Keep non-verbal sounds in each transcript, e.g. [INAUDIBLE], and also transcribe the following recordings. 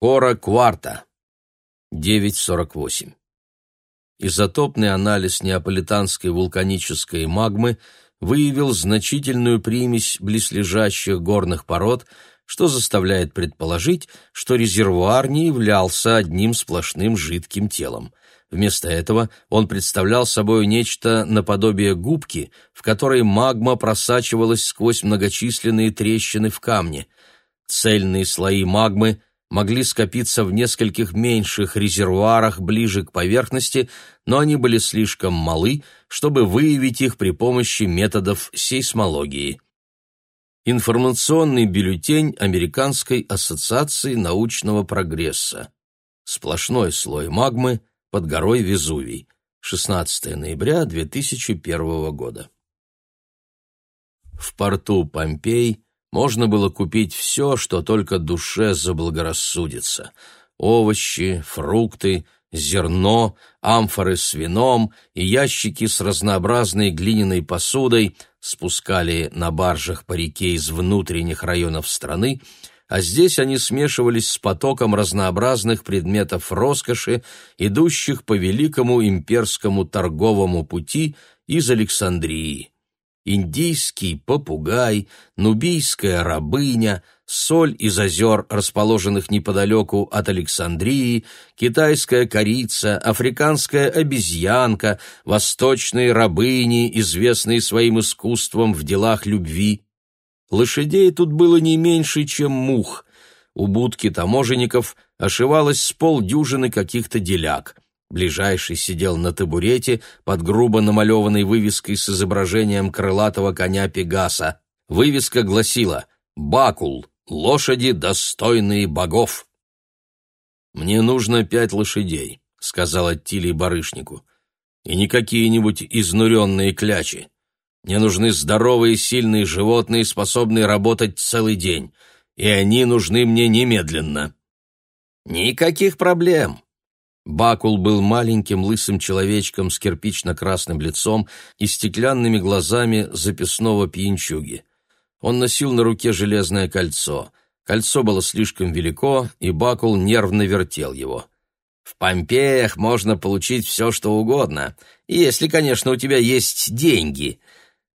Ора кварта. 9.48. Изотопный анализ неаполитанской вулканической магмы выявил значительную примесь близлежащих горных пород, что заставляет предположить, что резервуар не являлся одним сплошным жидким телом. Вместо этого он представлял собой нечто наподобие губки, в которой магма просачивалась сквозь многочисленные трещины в камне. Цельные слои магмы могли скопиться в нескольких меньших резервуарах ближе к поверхности, но они были слишком малы, чтобы выявить их при помощи методов сейсмологии. Информационный бюллетень Американской ассоциации научного прогресса. Сплошной слой магмы под горой Везувий. 16 ноября 2001 года. В порту Помпей можно было купить все, что только душе заблагорассудится. Овощи, фрукты, зерно, амфоры с вином и ящики с разнообразной глиняной посудой спускали на баржах по реке из внутренних районов страны, а здесь они смешивались с потоком разнообразных предметов роскоши, идущих по великому имперскому торговому пути из Александрии индийский попугай, нубийская рабыня, соль из озер, расположенных неподалеку от Александрии, китайская корица, африканская обезьянка, восточные рабыни, известные своим искусством в делах любви. Лошадей тут было не меньше, чем мух. У будки таможенников ошивалось с полдюжины каких-то деляк — Ближайший сидел на табурете под грубо намалеванной вывеской с изображением крылатого коня Пегаса. Вывеска гласила «Бакул. Лошади, достойные богов». «Мне нужно пять лошадей», — сказал Аттилий барышнику. «И не какие-нибудь изнуренные клячи. Мне нужны здоровые сильные животные, способные работать целый день. И они нужны мне немедленно». «Никаких проблем», Бакул был маленьким лысым человечком с кирпично-красным лицом и стеклянными глазами записного пьянчуги. Он носил на руке железное кольцо. Кольцо было слишком велико, и Бакул нервно вертел его. «В Помпеях можно получить все, что угодно, если, конечно, у тебя есть деньги.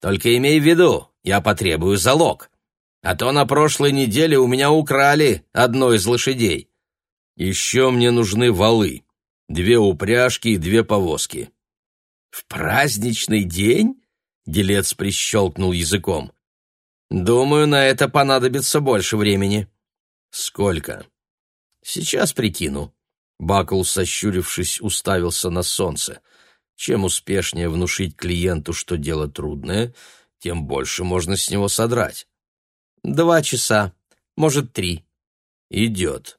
Только имей в виду, я потребую залог. А то на прошлой неделе у меня украли одну из лошадей. Еще мне нужны валы», две упряжки и две повозки. «В праздничный день?» — делец прищелкнул языком. «Думаю, на это понадобится больше времени». «Сколько?» «Сейчас прикину». Бакл, сощурившись, уставился на солнце. Чем успешнее внушить клиенту, что дело трудное, тем больше можно с него содрать. «Два часа, может, три». «Идет».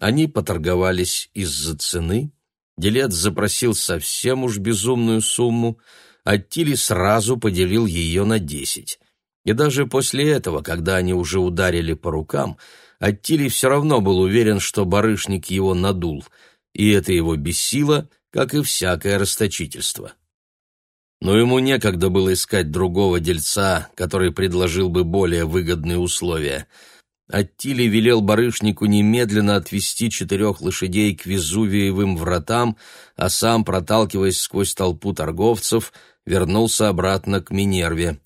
Они поторговались из-за цены. Делец запросил совсем уж безумную сумму, а Тили сразу поделил ее на десять. И даже после этого, когда они уже ударили по рукам, Аттили все равно был уверен, что барышник его надул, и это его бесило, как и всякое расточительство. Но ему некогда было искать другого дельца, который предложил бы более выгодные условия — Аттили велел барышнику немедленно отвести четырех лошадей к Везувиевым вратам, а сам, проталкиваясь сквозь толпу торговцев, вернулся обратно к Минерве.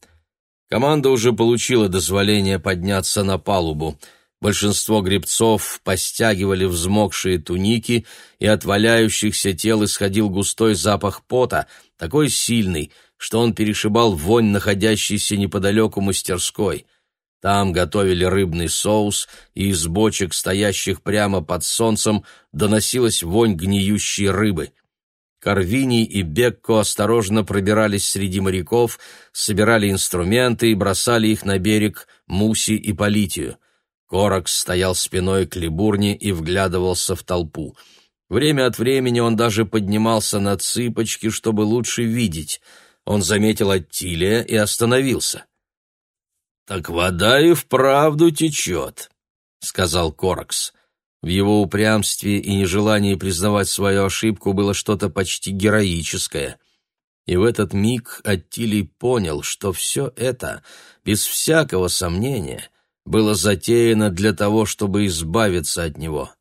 Команда уже получила дозволение подняться на палубу. Большинство гребцов постягивали взмокшие туники, и от валяющихся тел исходил густой запах пота, такой сильный, что он перешибал вонь, находящейся неподалеку мастерской — там готовили рыбный соус, и из бочек, стоящих прямо под солнцем, доносилась вонь гниющей рыбы. Карвини и Бекко осторожно пробирались среди моряков, собирали инструменты и бросали их на берег Муси и Политию. Коракс стоял спиной к либурне и вглядывался в толпу. Время от времени он даже поднимался на цыпочки, чтобы лучше видеть. Он заметил Аттилия и остановился. «Так вода и вправду течет», — сказал Коракс. В его упрямстве и нежелании признавать свою ошибку было что-то почти героическое. И в этот миг Аттилий понял, что все это, без всякого сомнения, было затеяно для того, чтобы избавиться от него.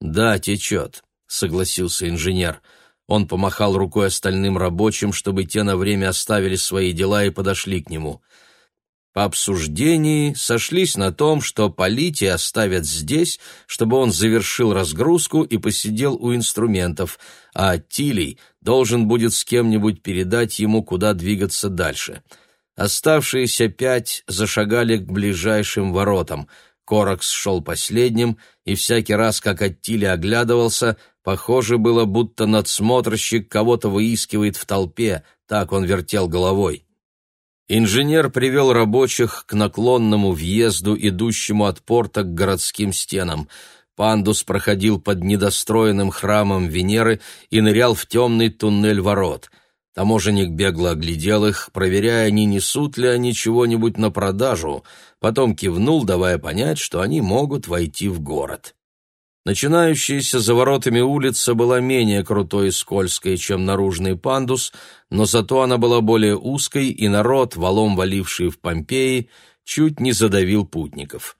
«Да, течет», — согласился инженер. Он помахал рукой остальным рабочим, чтобы те на время оставили свои дела и подошли к нему. По обсуждении сошлись на том, что Полити оставят здесь, чтобы он завершил разгрузку и посидел у инструментов, а Тилий должен будет с кем-нибудь передать ему, куда двигаться дальше. Оставшиеся пять зашагали к ближайшим воротам. Коракс шел последним, и всякий раз, как Аттили оглядывался, похоже было, будто надсмотрщик кого-то выискивает в толпе, так он вертел головой. Инженер привел рабочих к наклонному въезду, идущему от порта к городским стенам. Пандус проходил под недостроенным храмом Венеры и нырял в темный туннель ворот. Таможенник бегло оглядел их, проверяя, не несут ли они чего-нибудь на продажу, потом кивнул, давая понять, что они могут войти в город. Начинающаяся за воротами улица была менее крутой и скользкой, чем наружный пандус, но зато она была более узкой, и народ, валом валивший в Помпеи, чуть не задавил путников.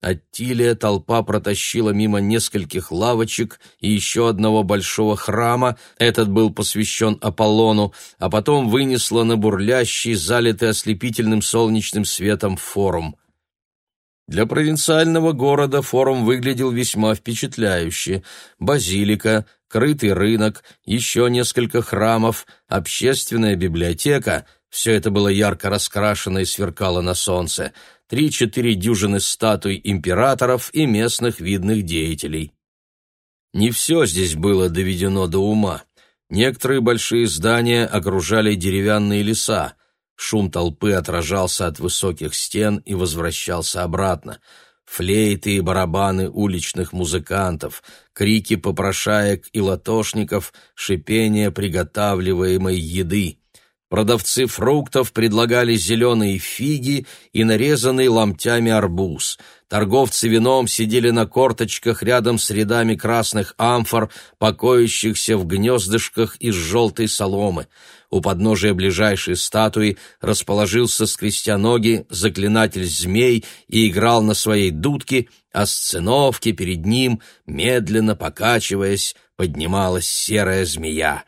Аттилия толпа протащила мимо нескольких лавочек и еще одного большого храма, этот был посвящен Аполлону, а потом вынесла на бурлящий, залитый ослепительным солнечным светом форум – для провинциального города форум выглядел весьма впечатляюще. Базилика, крытый рынок, еще несколько храмов, общественная библиотека — все это было ярко раскрашено и сверкало на солнце. Три-четыре дюжины статуй императоров и местных видных деятелей. Не все здесь было доведено до ума. Некоторые большие здания окружали деревянные леса — Шум толпы отражался от высоких стен и возвращался обратно. Флейты и барабаны уличных музыкантов, крики попрошаек и латошников, шипение приготавливаемой еды. Продавцы фруктов предлагали зеленые фиги и нарезанный ломтями арбуз. Торговцы вином сидели на корточках рядом с рядами красных амфор, покоящихся в гнездышках из желтой соломы. У подножия ближайшей статуи расположился, скрестя ноги, заклинатель змей и играл на своей дудке, а сценовке перед ним, медленно покачиваясь, поднималась серая змея.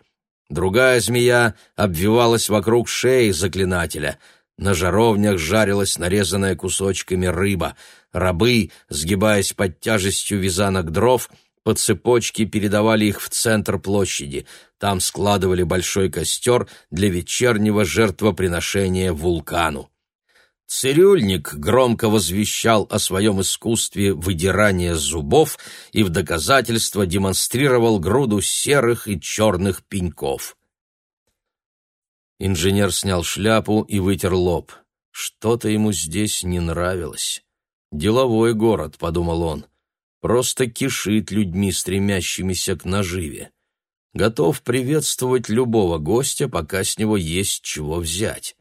Другая змея обвивалась вокруг шеи заклинателя. На жаровнях жарилась нарезанная кусочками рыба. Рабы, сгибаясь под тяжестью вязанок дров, по цепочке передавали их в центр площади. Там складывали большой костер для вечернего жертвоприношения вулкану. Цирюльник громко возвещал о своем искусстве выдирания зубов и в доказательство демонстрировал груду серых и черных пеньков. Инженер снял шляпу и вытер лоб. Что-то ему здесь не нравилось. «Деловой город», — подумал он просто кишит людьми, стремящимися к наживе. Готов приветствовать любого гостя, пока с него есть чего взять.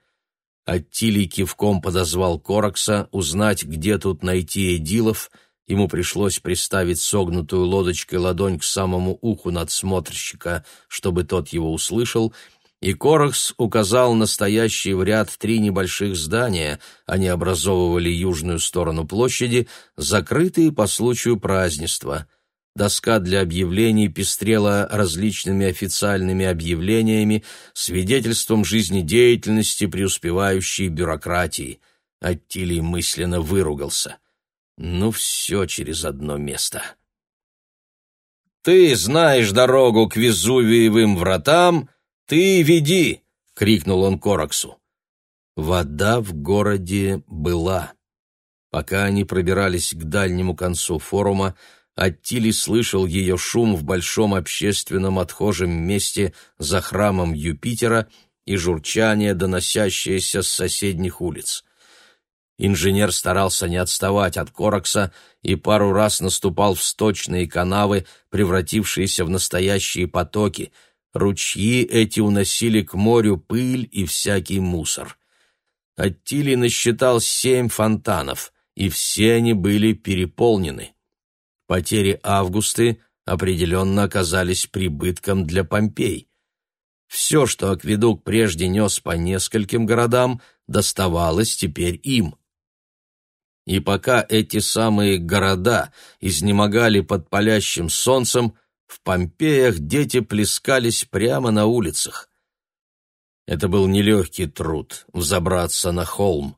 Аттилий кивком подозвал Коракса узнать, где тут найти Эдилов. Ему пришлось приставить согнутую лодочкой ладонь к самому уху надсмотрщика, чтобы тот его услышал — и Коракс указал на стоящие в ряд три небольших здания, они образовывали южную сторону площади, закрытые по случаю празднества. Доска для объявлений пестрела различными официальными объявлениями, свидетельством жизнедеятельности преуспевающей бюрократии. Аттилий мысленно выругался. Ну, все через одно место. «Ты знаешь дорогу к Везувиевым вратам», «Ты веди!» — крикнул он Кораксу. Вода в городе была. Пока они пробирались к дальнему концу форума, Аттили слышал ее шум в большом общественном отхожем месте за храмом Юпитера и журчание, доносящееся с соседних улиц. Инженер старался не отставать от Коракса и пару раз наступал в сточные канавы, превратившиеся в настоящие потоки — Ручьи эти уносили к морю пыль и всякий мусор. Аттилий насчитал семь фонтанов, и все они были переполнены. Потери Августы определенно оказались прибытком для Помпей. Все, что акведук прежде нес по нескольким городам, доставалось теперь им. И пока эти самые города изнемогали под палящим солнцем, в Помпеях дети плескались прямо на улицах. Это был нелегкий труд — взобраться на холм.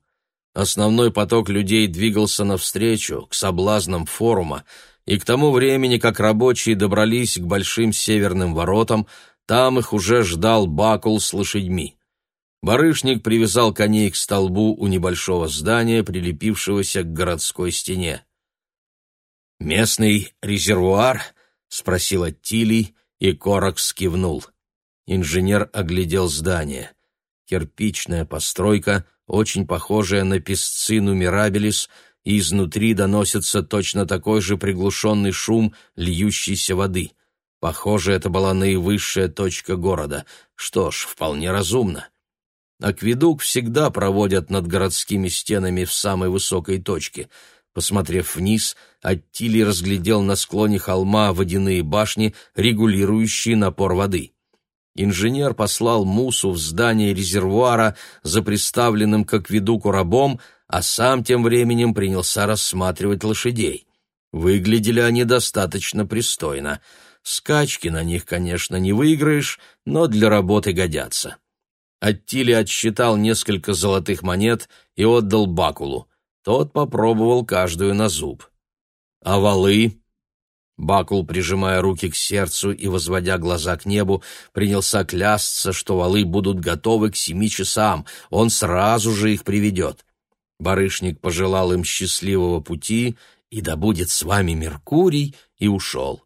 Основной поток людей двигался навстречу, к соблазнам форума, и к тому времени, как рабочие добрались к большим северным воротам, там их уже ждал Бакул с лошадьми. Барышник привязал коней к столбу у небольшого здания, прилепившегося к городской стене. «Местный резервуар?» — спросил Аттилий, и Коракс кивнул. Инженер оглядел здание. Кирпичная постройка, очень похожая на песцину Мирабелис, и изнутри доносится точно такой же приглушенный шум льющейся воды. Похоже, это была наивысшая точка города. Что ж, вполне разумно. Акведук всегда проводят над городскими стенами в самой высокой точке. Посмотрев вниз, Аттили разглядел на склоне холма водяные башни, регулирующие напор воды. Инженер послал Мусу в здание резервуара за приставленным к акведуку рабом, а сам тем временем принялся рассматривать лошадей. Выглядели они достаточно пристойно. Скачки на них, конечно, не выиграешь, но для работы годятся. Аттили отсчитал несколько золотых монет и отдал Бакулу. Тот попробовал каждую на зуб. «А валы?» Бакул, прижимая руки к сердцу и возводя глаза к небу, принялся клясться, что валы будут готовы к семи часам, он сразу же их приведет. Барышник пожелал им счастливого пути и да будет с вами Меркурий, и ушел.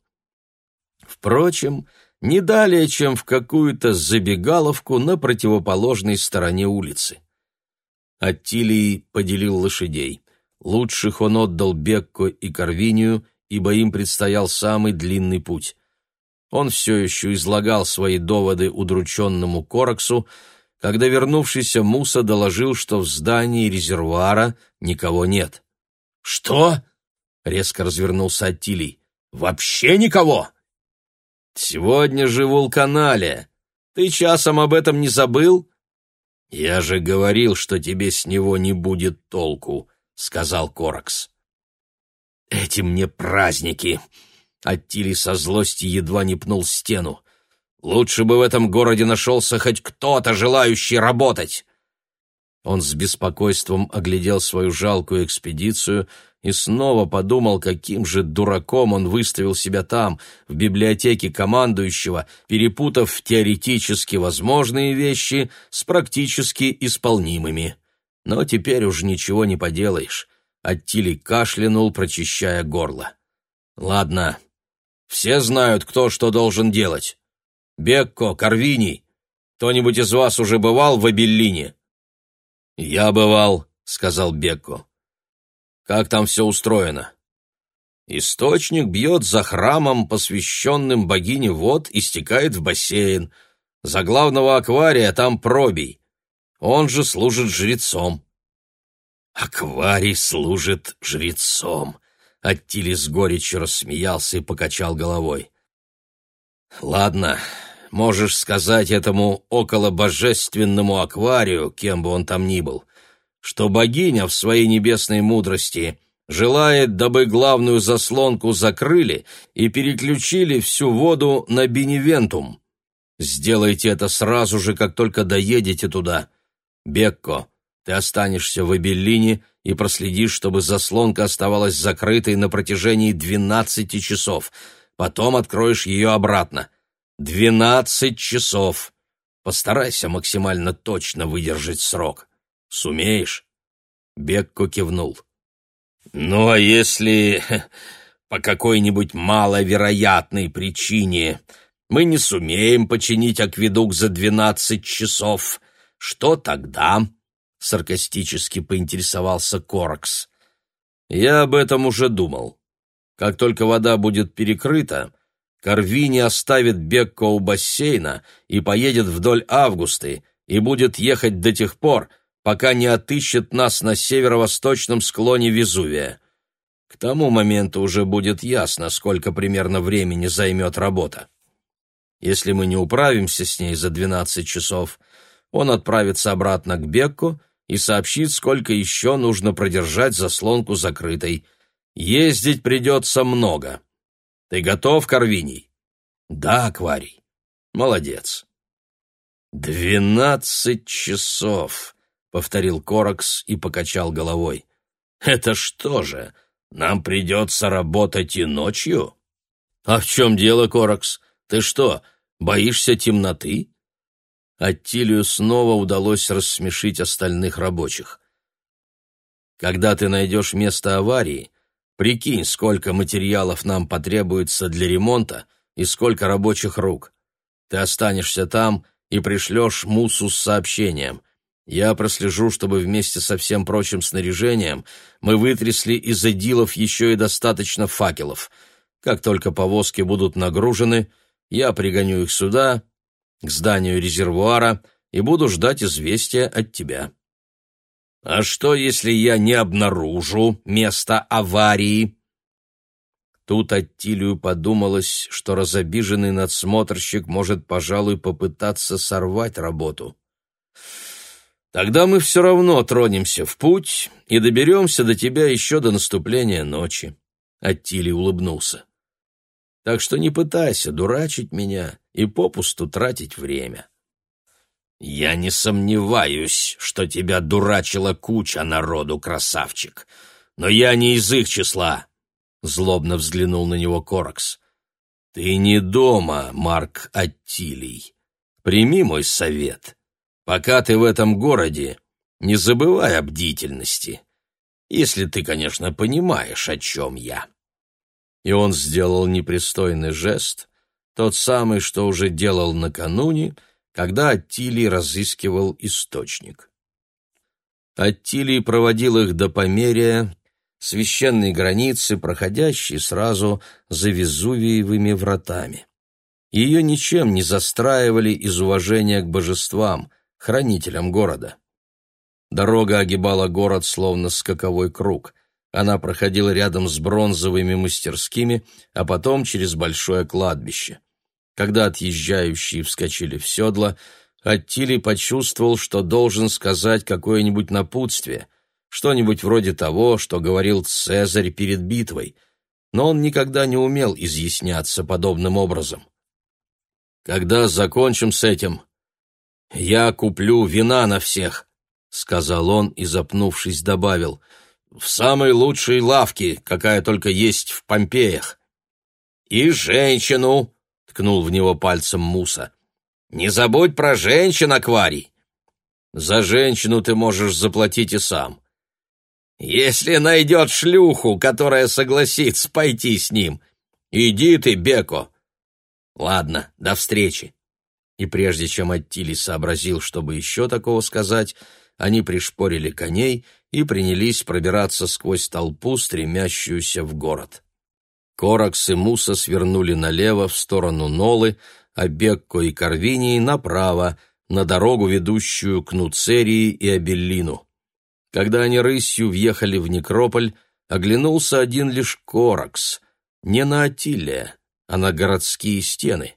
Впрочем, не далее, чем в какую-то забегаловку на противоположной стороне улицы. Аттилий поделил лошадей. Лучших он отдал Бекко и Карвинию, ибо им предстоял самый длинный путь. Он все еще излагал свои доводы удрученному Кораксу, когда вернувшийся Муса доложил, что в здании резервуара никого нет. «Что?» — резко развернулся Аттилий. «Вообще никого?» Сегодня же вулканалия. Ты часом об этом не забыл? Я же говорил, что тебе с него не будет толку, сказал Коракс. Эти мне праздники. Аттили со злости едва не пнул стену. Лучше бы в этом городе нашелся хоть кто-то, желающий работать. Он с беспокойством оглядел свою жалкую экспедицию и снова подумал, каким же дураком он выставил себя там, в библиотеке командующего, перепутав теоретически возможные вещи с практически исполнимыми. Но теперь уж ничего не поделаешь. Аттили кашлянул, прочищая горло. «Ладно, все знают, кто что должен делать. Бекко, Карвини, кто-нибудь из вас уже бывал в Абеллине?» «Я бывал», — сказал Бекко. Как там все устроено? Источник бьет за храмом, посвященным богине вод, и стекает в бассейн. За главного аквария там пробий. Он же служит жрецом. Акварий служит жрецом. Аттили с горечью рассмеялся и покачал головой. Ладно, можешь сказать этому около божественному акварию, кем бы он там ни был, что богиня в своей небесной мудрости желает, дабы главную заслонку закрыли и переключили всю воду на Беневентум. Сделайте это сразу же, как только доедете туда. Бекко, ты останешься в Абеллине и проследишь, чтобы заслонка оставалась закрытой на протяжении двенадцати часов. Потом откроешь ее обратно. Двенадцать часов. Постарайся максимально точно выдержать срок. Сумеешь?» Бекко кивнул. «Ну, а если [LAUGHS] по какой-нибудь маловероятной причине мы не сумеем починить акведук за двенадцать часов, что тогда?» — саркастически поинтересовался Коракс. «Я об этом уже думал. Как только вода будет перекрыта, Корвини оставит Бекко у бассейна и поедет вдоль Августы и будет ехать до тех пор, пока не отыщет нас на северо-восточном склоне Везувия. К тому моменту уже будет ясно, сколько примерно времени займет работа. Если мы не управимся с ней за 12 часов, он отправится обратно к Бекку, и сообщит, сколько еще нужно продержать заслонку закрытой. Ездить придется много. Ты готов, Корвиний? Да, Акварий. Молодец. «Двенадцать часов», — повторил Коракс и покачал головой. «Это что же, нам придется работать и ночью?» «А в чем дело, Коракс? Ты что, боишься темноты?» Аттилию снова удалось рассмешить остальных рабочих. «Когда ты найдешь место аварии, прикинь, сколько материалов нам потребуется для ремонта и сколько рабочих рук. Ты останешься там и пришлешь Мусу с сообщением. Я прослежу, чтобы вместе со всем прочим снаряжением мы вытрясли из идилов еще и достаточно факелов. Как только повозки будут нагружены, я пригоню их сюда, к зданию резервуара, и буду ждать известия от тебя. А что, если я не обнаружу место аварии? Тут Аттилию подумалось, что разобиженный надсмотрщик может, пожалуй, попытаться сорвать работу. «Тогда мы все равно тронемся в путь и доберемся до тебя еще до наступления ночи», — Аттилий улыбнулся. «Так что не пытайся дурачить меня и попусту тратить время». «Я не сомневаюсь, что тебя дурачила куча народу, красавчик, но я не из их числа», Злобно взглянул на него Коракс. «Ты не дома, Марк Аттилий. Прими мой совет. Пока ты в этом городе, не забывай о бдительности. Если ты, конечно, понимаешь, о чем я». И он сделал непристойный жест, тот самый, что уже делал накануне, когда Аттилий разыскивал источник. Аттилий проводил их до Померия, священной границы, проходящей сразу за Везувиевыми вратами. Ее ничем не застраивали из уважения к божествам, хранителям города. Дорога огибала город словно скаковой круг. Она проходила рядом с бронзовыми мастерскими, а потом через большое кладбище. Когда отъезжающие вскочили в седла, Аттили почувствовал, что должен сказать какое-нибудь напутствие, что-нибудь вроде того, что говорил Цезарь перед битвой, но он никогда не умел изъясняться подобным образом. «Когда закончим с этим, я куплю вина на всех», — сказал он и, запнувшись, добавил, «в самой лучшей лавке, какая только есть в Помпеях». «И женщину», — ткнул в него пальцем Муса, «не забудь про женщин, Акварий». «За женщину ты можешь заплатить и сам. Если найдет шлюху, которая согласится пойти с ним. Иди ты, Беко. Ладно, до встречи. И прежде чем Аттили сообразил, чтобы еще такого сказать, они пришпорили коней и принялись пробираться сквозь толпу, стремящуюся в город. Коракс и Муса свернули налево в сторону Нолы, а Бекко и Карвинии направо, на дорогу, ведущую к Нуцерии и Абеллину. Когда они рысью въехали в некрополь, оглянулся один лишь Коракс, не на Атилия, а на городские стены.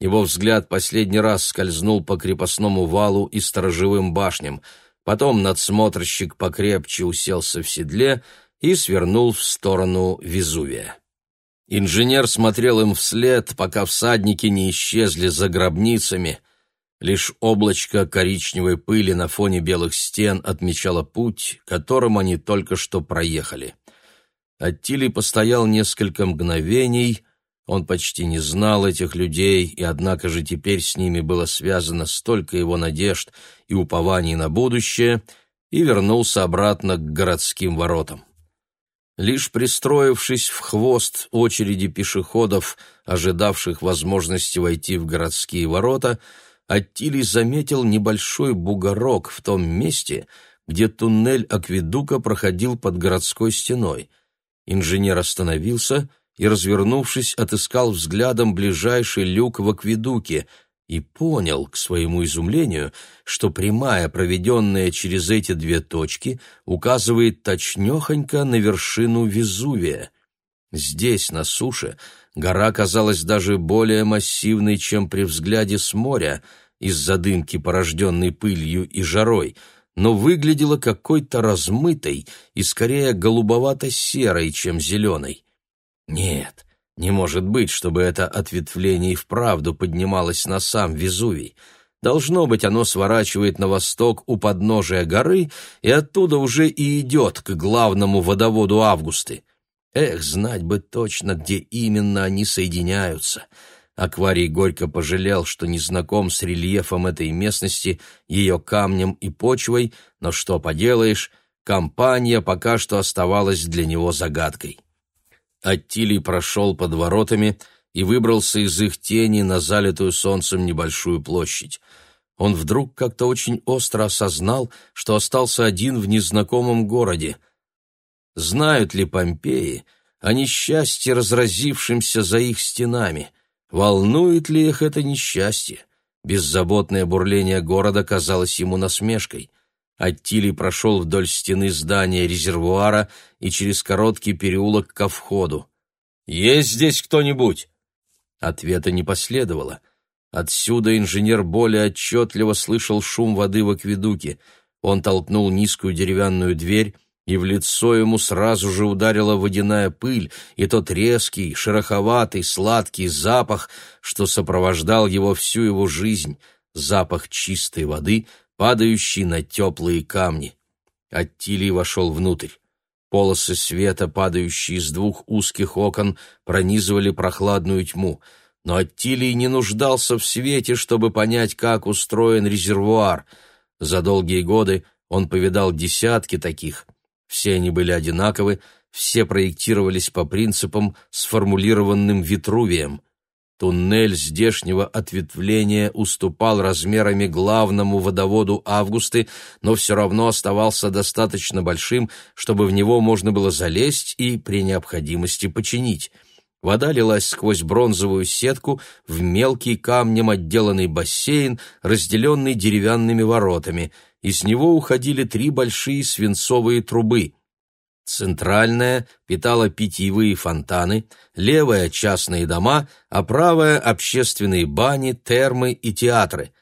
Его взгляд последний раз скользнул по крепостному валу и сторожевым башням, потом надсмотрщик покрепче уселся в седле и свернул в сторону Везувия. Инженер смотрел им вслед, пока всадники не исчезли за гробницами — Лишь облачко коричневой пыли на фоне белых стен отмечало путь, которым они только что проехали. Аттили постоял несколько мгновений, он почти не знал этих людей, и однако же теперь с ними было связано столько его надежд и упований на будущее, и вернулся обратно к городским воротам. Лишь пристроившись в хвост очереди пешеходов, ожидавших возможности войти в городские ворота, Аттилий заметил небольшой бугорок в том месте, где туннель акведука проходил под городской стеной. Инженер остановился и, развернувшись, отыскал взглядом ближайший люк в акведуке и понял, к своему изумлению, что прямая, проведенная через эти две точки, указывает точнёхонько на вершину Везувия. Здесь, на суше, гора казалась даже более массивной, чем при взгляде с моря, из-за дымки, порожденной пылью и жарой, но выглядела какой-то размытой и скорее голубовато-серой, чем зеленой. Нет, не может быть, чтобы это ответвление и вправду поднималось на сам Везувий. Должно быть, оно сворачивает на восток у подножия горы и оттуда уже и идет к главному водоводу Августы. Эх, знать бы точно, где именно они соединяются. Акварий горько пожалел, что не знаком с рельефом этой местности, ее камнем и почвой, но что поделаешь, компания пока что оставалась для него загадкой. Аттилий прошел под воротами и выбрался из их тени на залитую солнцем небольшую площадь. Он вдруг как-то очень остро осознал, что остался один в незнакомом городе. Знают ли Помпеи о несчастье, разразившемся за их стенами? Волнует ли их это несчастье? Беззаботное бурление города казалось ему насмешкой. Аттилий прошел вдоль стены здания резервуара и через короткий переулок ко входу. «Есть здесь кто-нибудь?» Ответа не последовало. Отсюда инженер более отчетливо слышал шум воды в акведуке. Он толкнул низкую деревянную дверь, и в лицо ему сразу же ударила водяная пыль и тот резкий, шероховатый, сладкий запах, что сопровождал его всю его жизнь, запах чистой воды — падающий на теплые камни. Аттилий вошел внутрь. Полосы света, падающие из двух узких окон, пронизывали прохладную тьму. Но Аттилий не нуждался в свете, чтобы понять, как устроен резервуар. За долгие годы он повидал десятки таких. Все они были одинаковы, все проектировались по принципам, сформулированным Витрувием. Туннель здешнего ответвления уступал размерами главному водоводу Августы, но все равно оставался достаточно большим, чтобы в него можно было залезть и при необходимости починить. Вода лилась сквозь бронзовую сетку в мелкий камнем отделанный бассейн, разделенный деревянными воротами. Из него уходили три большие свинцовые трубы — Центральная питала питьевые фонтаны, левая — частные дома, а правая — общественные бани, термы и театры.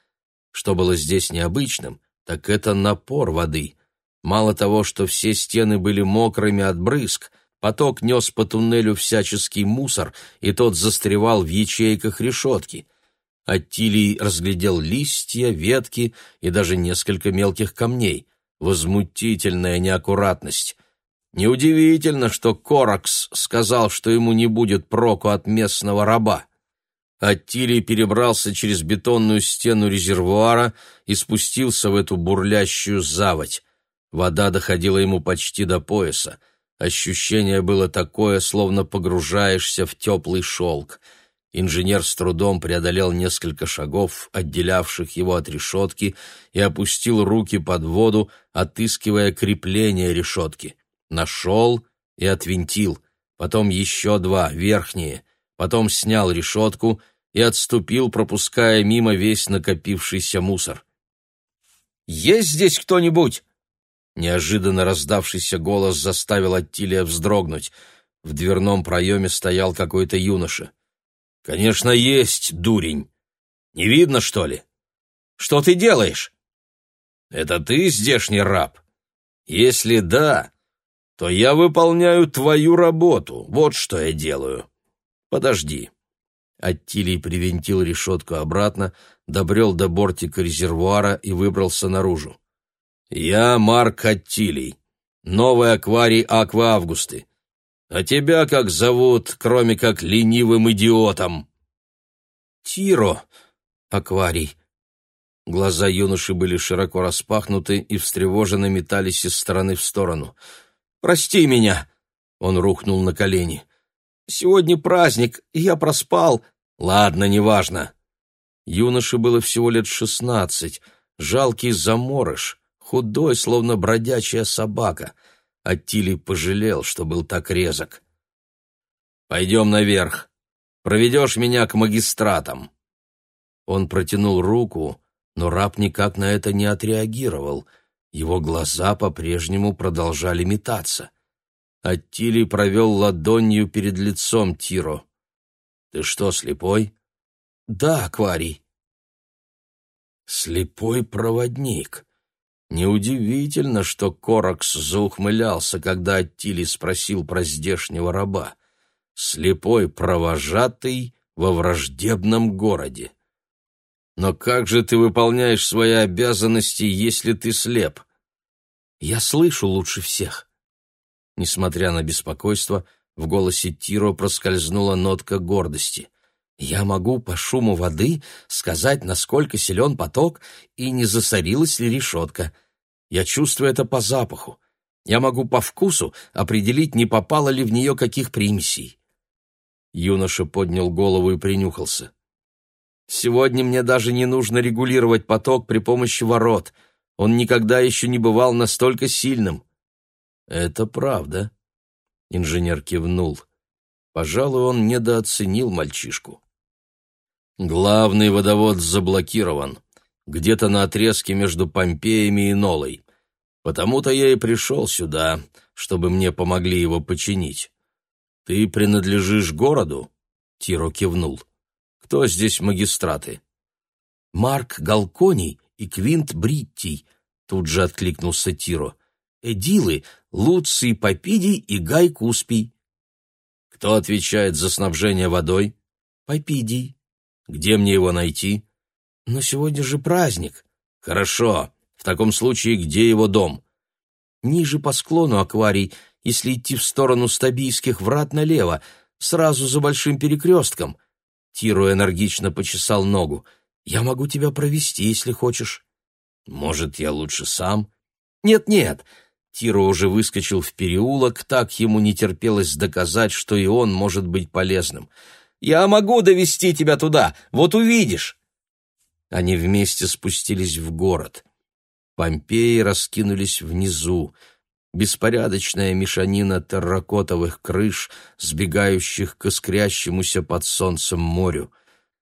Что было здесь необычным, так это напор воды. Мало того, что все стены были мокрыми от брызг, поток нес по туннелю всяческий мусор, и тот застревал в ячейках решетки. Аттилий разглядел листья, ветки и даже несколько мелких камней. Возмутительная неаккуратность — Неудивительно, что Коракс сказал, что ему не будет проку от местного раба. Аттилий перебрался через бетонную стену резервуара и спустился в эту бурлящую заводь. Вода доходила ему почти до пояса. Ощущение было такое, словно погружаешься в теплый шелк. Инженер с трудом преодолел несколько шагов, отделявших его от решетки, и опустил руки под воду, отыскивая крепление решетки. Нашел и отвинтил, потом еще два, верхние, потом снял решетку и отступил, пропуская мимо весь накопившийся мусор. «Есть здесь кто-нибудь?» Неожиданно раздавшийся голос заставил Аттилия вздрогнуть. В дверном проеме стоял какой-то юноша. «Конечно, есть, дурень. Не видно, что ли? Что ты делаешь?» «Это ты здешний раб? Если да, то я выполняю твою работу. Вот что я делаю. Подожди. Аттилий привинтил решетку обратно, добрел до бортика резервуара и выбрался наружу. «Я Марк Аттилий, новый акварий Аква Августы. А тебя как зовут, кроме как ленивым идиотом?» «Тиро, акварий». Глаза юноши были широко распахнуты и встревоженно метались из стороны в сторону – Прости меня!» Он рухнул на колени. «Сегодня праздник, и я проспал». «Ладно, неважно». Юноше было всего лет шестнадцать, жалкий заморыш, худой, словно бродячая собака. Аттилий пожалел, что был так резок. «Пойдем наверх. Проведешь меня к магистратам». Он протянул руку, но раб никак на это не отреагировал — его глаза по-прежнему продолжали метаться. Аттилий провел ладонью перед лицом Тиро. «Ты что, слепой?» «Да, Акварий». «Слепой проводник. Неудивительно, что Коракс заухмылялся, когда Аттили спросил про здешнего раба. Слепой провожатый во враждебном городе. Но как же ты выполняешь свои обязанности, если ты слеп? Я слышу лучше всех. Несмотря на беспокойство, в голосе Тиро проскользнула нотка гордости. Я могу по шуму воды сказать, насколько силен поток и не засорилась ли решетка. Я чувствую это по запаху. Я могу по вкусу определить, не попало ли в нее каких примесей. Юноша поднял голову и принюхался. Сегодня мне даже не нужно регулировать поток при помощи ворот. Он никогда еще не бывал настолько сильным. Это правда. Инженер кивнул. Пожалуй, он недооценил мальчишку. Главный водовод заблокирован, где-то на отрезке между Помпеями и Нолой. Потому-то я и пришел сюда, чтобы мне помогли его починить. Ты принадлежишь городу? Тиро кивнул. Кто здесь магистраты? Марк Галконий и Квинт Бриттий, тут же откликнулся Тиро. Эдилы, Луций Попидий и Гай Куспий. Кто отвечает за снабжение водой? Попидий. Где мне его найти? Но сегодня же праздник. Хорошо. В таком случае, где его дом? Ниже по склону акварий, если идти в сторону Стабийских врат налево, сразу за большим перекрестком — Тиру энергично почесал ногу. «Я могу тебя провести, если хочешь». «Может, я лучше сам?» «Нет-нет». Тиро уже выскочил в переулок, так ему не терпелось доказать, что и он может быть полезным. «Я могу довести тебя туда, вот увидишь». Они вместе спустились в город. Помпеи раскинулись внизу беспорядочная мешанина терракотовых крыш, сбегающих к искрящемуся под солнцем морю.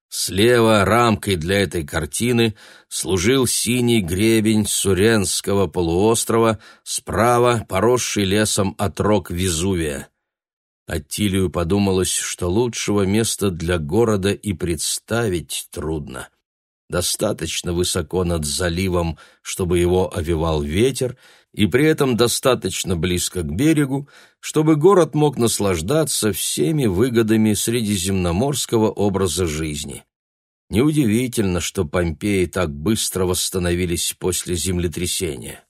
Слева рамкой для этой картины служил синий гребень Суренского полуострова, справа поросший лесом отрог Везувия. Аттилию подумалось, что лучшего места для города и представить трудно. Достаточно высоко над заливом, чтобы его овивал ветер, и при этом достаточно близко к берегу, чтобы город мог наслаждаться всеми выгодами средиземноморского образа жизни. Неудивительно, что Помпеи так быстро восстановились после землетрясения.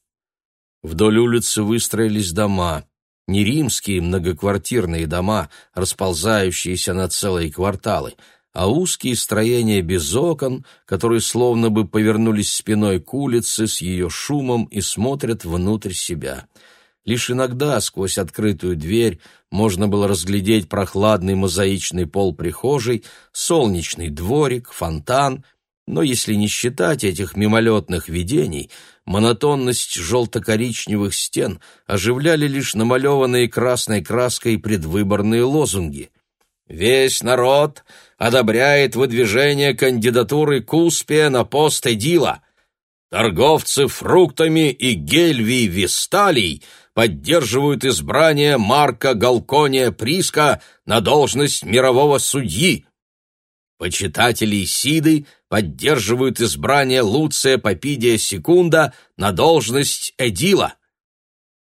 Вдоль улицы выстроились дома, не римские многоквартирные дома, расползающиеся на целые кварталы – а узкие строения без окон, которые словно бы повернулись спиной к улице с ее шумом и смотрят внутрь себя. Лишь иногда сквозь открытую дверь можно было разглядеть прохладный мозаичный пол прихожей, солнечный дворик, фонтан, но если не считать этих мимолетных видений, монотонность желто-коричневых стен оживляли лишь намалеванные красной краской предвыборные лозунги. «Весь народ одобряет выдвижение кандидатуры Куспия на пост Эдила. Торговцы фруктами и Гельвий Висталий поддерживают избрание Марка Галкония Приска на должность мирового судьи. Почитатели Сиды поддерживают избрание Луция Попидия Секунда на должность Эдила.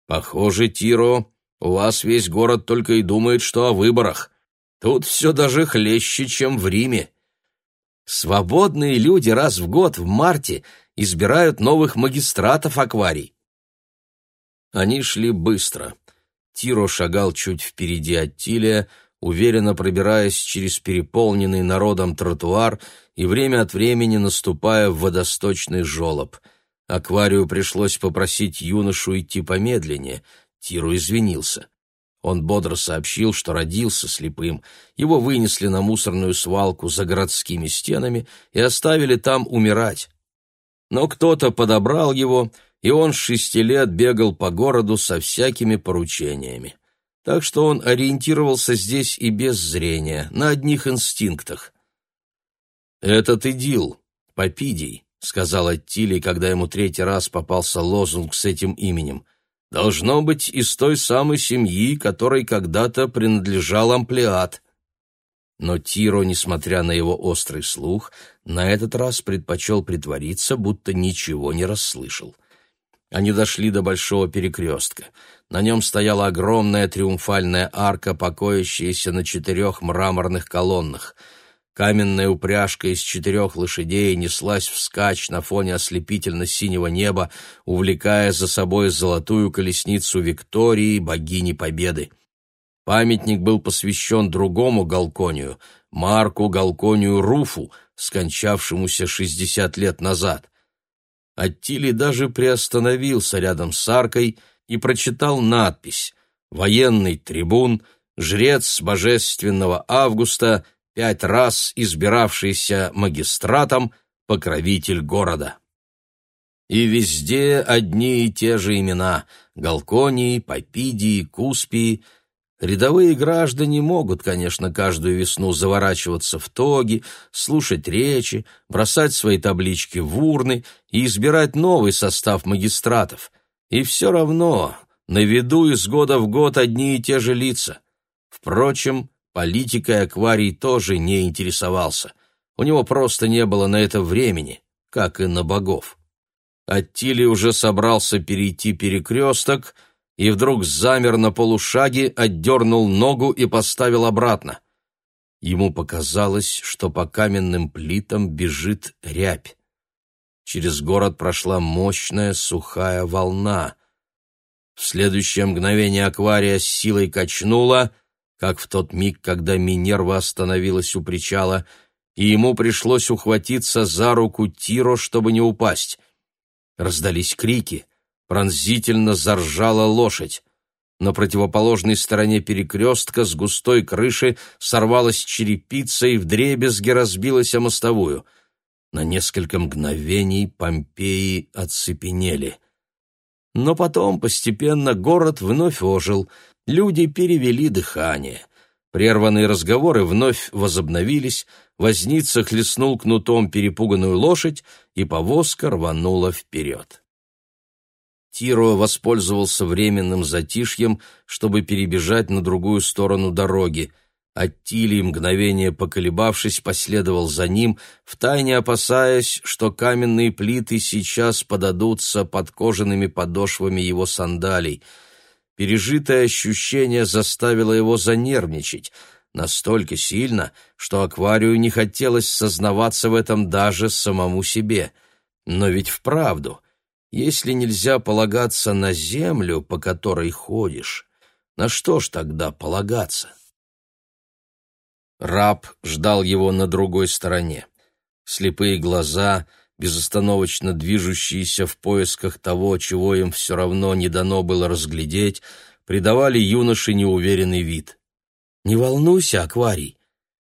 Похоже, Тиро, у вас весь город только и думает, что о выборах. Тут все даже хлеще, чем в Риме. Свободные люди раз в год в марте избирают новых магистратов акварий. Они шли быстро. Тиро шагал чуть впереди Аттилия, уверенно пробираясь через переполненный народом тротуар и время от времени наступая в водосточный желоб. Акварию пришлось попросить юношу идти помедленнее. Тиру извинился. Он бодро сообщил, что родился слепым. Его вынесли на мусорную свалку за городскими стенами и оставили там умирать. Но кто-то подобрал его, и он с шести лет бегал по городу со всякими поручениями. Так что он ориентировался здесь и без зрения, на одних инстинктах. «Этот идил, Попидий», — сказал Аттилий, когда ему третий раз попался лозунг с этим именем — Должно быть из той самой семьи, которой когда-то принадлежал Амплиат. Но Тиро, несмотря на его острый слух, на этот раз предпочел притвориться, будто ничего не расслышал. Они дошли до большого перекрестка. На нем стояла огромная триумфальная арка, покоящаяся на четырех мраморных колоннах. Каменная упряжка из четырех лошадей неслась вскачь на фоне ослепительно-синего неба, увлекая за собой золотую колесницу Виктории, богини Победы. Памятник был посвящен другому Галконию, Марку Галконию Руфу, скончавшемуся шестьдесят лет назад. Аттили даже приостановился рядом с аркой и прочитал надпись «Военный трибун, жрец божественного Августа, пять раз избиравшийся магистратом, покровитель города». И везде одни и те же имена — Галконии, Попидии, Куспии — Рядовые граждане могут, конечно, каждую весну заворачиваться в тоги, слушать речи, бросать свои таблички в урны и избирать новый состав магистратов. И все равно на виду из года в год одни и те же лица. Впрочем, политикой акварий тоже не интересовался. У него просто не было на это времени, как и на богов. Аттили уже собрался перейти перекресток — и вдруг замер на полушаге, отдернул ногу и поставил обратно. Ему показалось, что по каменным плитам бежит рябь. Через город прошла мощная сухая волна. В следующее мгновение аквария с силой качнула, как в тот миг, когда Минерва остановилась у причала, и ему пришлось ухватиться за руку Тиро, чтобы не упасть. Раздались крики — пронзительно заржала лошадь. На противоположной стороне перекрестка с густой крыши сорвалась черепица и вдребезги разбилась о мостовую. На несколько мгновений Помпеи оцепенели. Но потом постепенно город вновь ожил, люди перевели дыхание. Прерванные разговоры вновь возобновились, возница хлестнул кнутом перепуганную лошадь, и повозка рванула вперед. Тиро воспользовался временным затишьем, чтобы перебежать на другую сторону дороги. Аттилий, мгновение поколебавшись, последовал за ним, втайне опасаясь, что каменные плиты сейчас подадутся под кожаными подошвами его сандалий. Пережитое ощущение заставило его занервничать, настолько сильно, что акварию не хотелось сознаваться в этом даже самому себе. Но ведь вправду — если нельзя полагаться на землю, по которой ходишь, на что ж тогда полагаться? Раб ждал его на другой стороне. Слепые глаза, безостановочно движущиеся в поисках того, чего им все равно не дано было разглядеть, придавали юноше неуверенный вид. «Не волнуйся, акварий.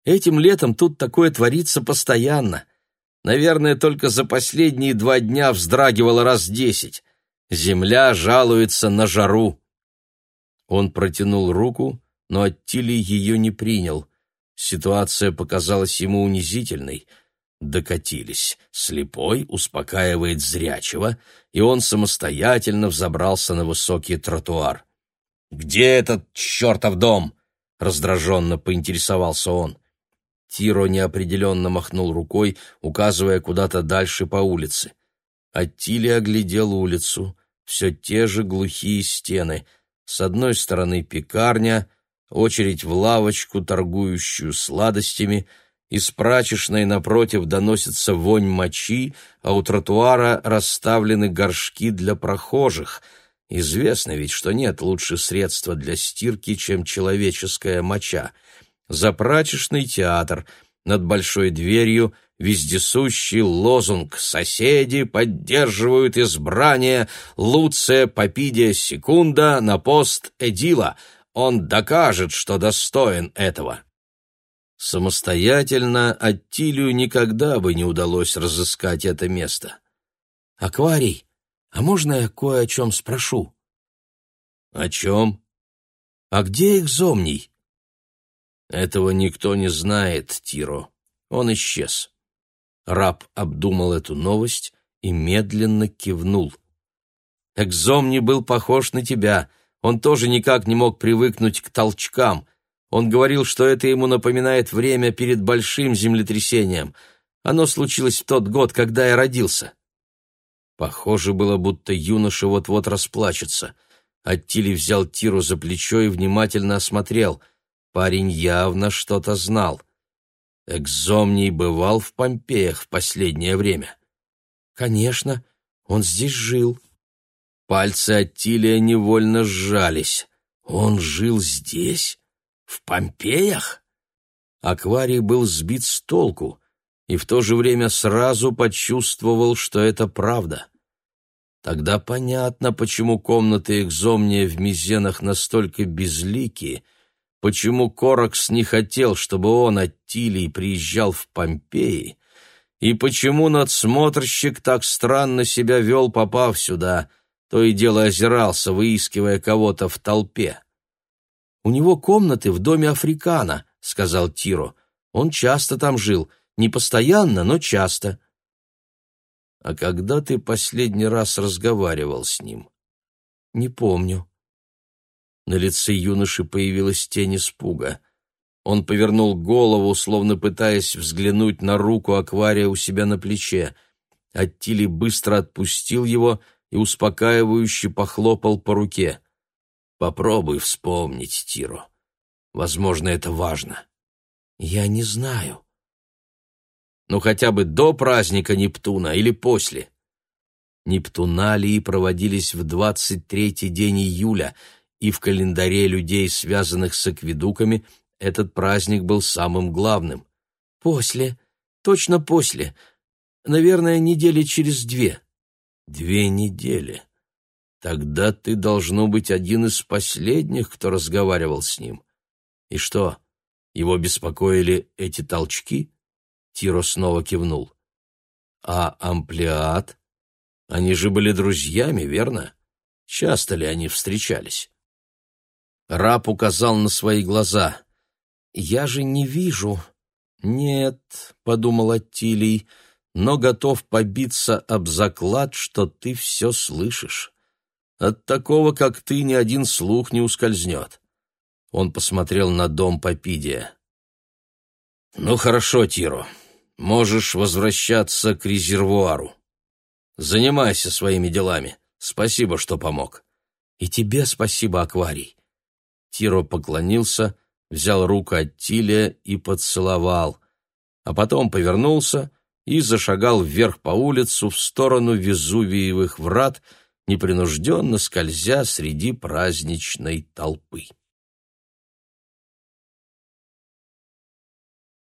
Этим летом тут такое творится постоянно. Наверное, только за последние два дня вздрагивала раз десять. Земля жалуется на жару. Он протянул руку, но Аттили ее не принял. Ситуация показалась ему унизительной. Докатились. Слепой успокаивает зрячего, и он самостоятельно взобрался на высокий тротуар. «Где этот чертов дом?» — раздраженно поинтересовался он. Тиро неопределенно махнул рукой, указывая куда-то дальше по улице. Аттили оглядел улицу. Все те же глухие стены. С одной стороны пекарня, очередь в лавочку, торгующую сладостями, из прачечной напротив доносится вонь мочи, а у тротуара расставлены горшки для прохожих. Известно ведь, что нет лучше средства для стирки, чем человеческая моча — за прачечный театр, над большой дверью вездесущий лозунг «Соседи поддерживают избрание Луция Попидия Секунда на пост Эдила. Он докажет, что достоин этого». Самостоятельно Аттилию никогда бы не удалось разыскать это место. «Акварий, а можно я кое о чем спрошу?» «О чем?» «А где экзомний?» Этого никто не знает, Тиро. Он исчез. Раб обдумал эту новость и медленно кивнул. Экзомни был похож на тебя. Он тоже никак не мог привыкнуть к толчкам. Он говорил, что это ему напоминает время перед большим землетрясением. Оно случилось в тот год, когда я родился. Похоже было, будто юноша вот-вот расплачется. Аттили взял Тиру за плечо и внимательно осмотрел. Парень явно что-то знал. Экзомний бывал в Помпеях в последнее время. Конечно, он здесь жил. Пальцы Аттилия невольно сжались. Он жил здесь? В Помпеях? Акварий был сбит с толку и в то же время сразу почувствовал, что это правда. Тогда понятно, почему комнаты экзомния в Мизенах настолько безликие, почему Коракс не хотел, чтобы он, Аттилий, приезжал в Помпеи, и почему надсмотрщик так странно себя вел, попав сюда, то и дело озирался, выискивая кого-то в толпе. «У него комнаты в доме Африкана», — сказал Тиро. «Он часто там жил, не постоянно, но часто». «А когда ты последний раз разговаривал с ним?» «Не помню». На лице юноши появилась тень испуга. Он повернул голову, словно пытаясь взглянуть на руку аквария у себя на плече. Аттили быстро отпустил его и успокаивающе похлопал по руке. «Попробуй вспомнить, Тиро. Возможно, это важно». «Я не знаю». «Ну, хотя бы до праздника Нептуна или после». Нептуналии проводились в двадцать третий день июля, и в календаре людей, связанных с акведуками, этот праздник был самым главным. «После, точно после. Наверное, недели через две». «Две недели. Тогда ты должно быть один из последних, кто разговаривал с ним. И что, его беспокоили эти толчки?» Тиро снова кивнул. «А амплиат? Они же были друзьями, верно? Часто ли они встречались?» Раб указал на свои глаза. «Я же не вижу». «Нет», — подумал Аттилий, — «но готов побиться об заклад, что ты все слышишь. От такого, как ты, ни один слух не ускользнет». Он посмотрел на дом Попидия. «Ну хорошо, Тиро, можешь возвращаться к резервуару. Занимайся своими делами. Спасибо, что помог». «И тебе спасибо, Акварий». Тиро поклонился, взял руку Аттилия и поцеловал, а потом повернулся и зашагал вверх по улицу в сторону Везувиевых врат, непринужденно скользя среди праздничной толпы.